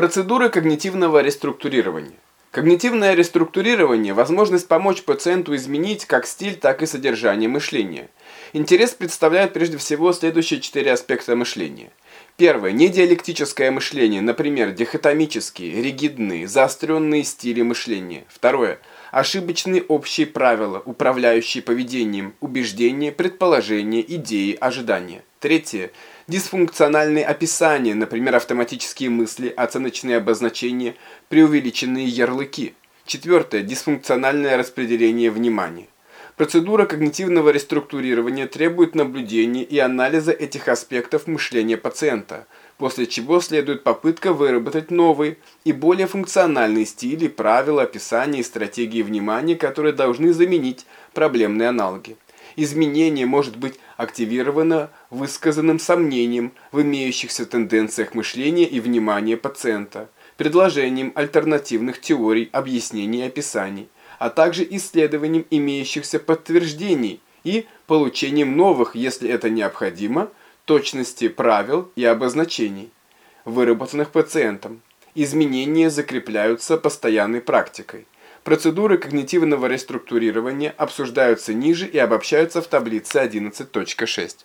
Процедуры когнитивного реструктурирования. Когнитивное реструктурирование – возможность помочь пациенту изменить как стиль, так и содержание мышления. Интерес представляет прежде всего следующие четыре аспекта мышления. Первое. Недиалектическое мышление, например, дихотомические, ригидные, заостренные стили мышления. Второе. Ошибочные общие правила, управляющие поведением, убеждения, предположения, идеи, ожидания. Третье. Дисфункциональные описания, например, автоматические мысли, оценочные обозначения, преувеличенные ярлыки. Четвертое. Дисфункциональное распределение внимания. Процедура когнитивного реструктурирования требует наблюдения и анализа этих аспектов мышления пациента, после чего следует попытка выработать новые и более функциональные стили, правила, описания и стратегии внимания, которые должны заменить проблемные аналоги. Изменение может быть активировано высказанным сомнением в имеющихся тенденциях мышления и внимания пациента, предложением альтернативных теорий, объяснений и описаний, а также исследованием имеющихся подтверждений и получением новых, если это необходимо, точности правил и обозначений, выработанных пациентом. Изменения закрепляются постоянной практикой. Процедуры когнитивного реструктурирования обсуждаются ниже и обобщаются в таблице 11.6.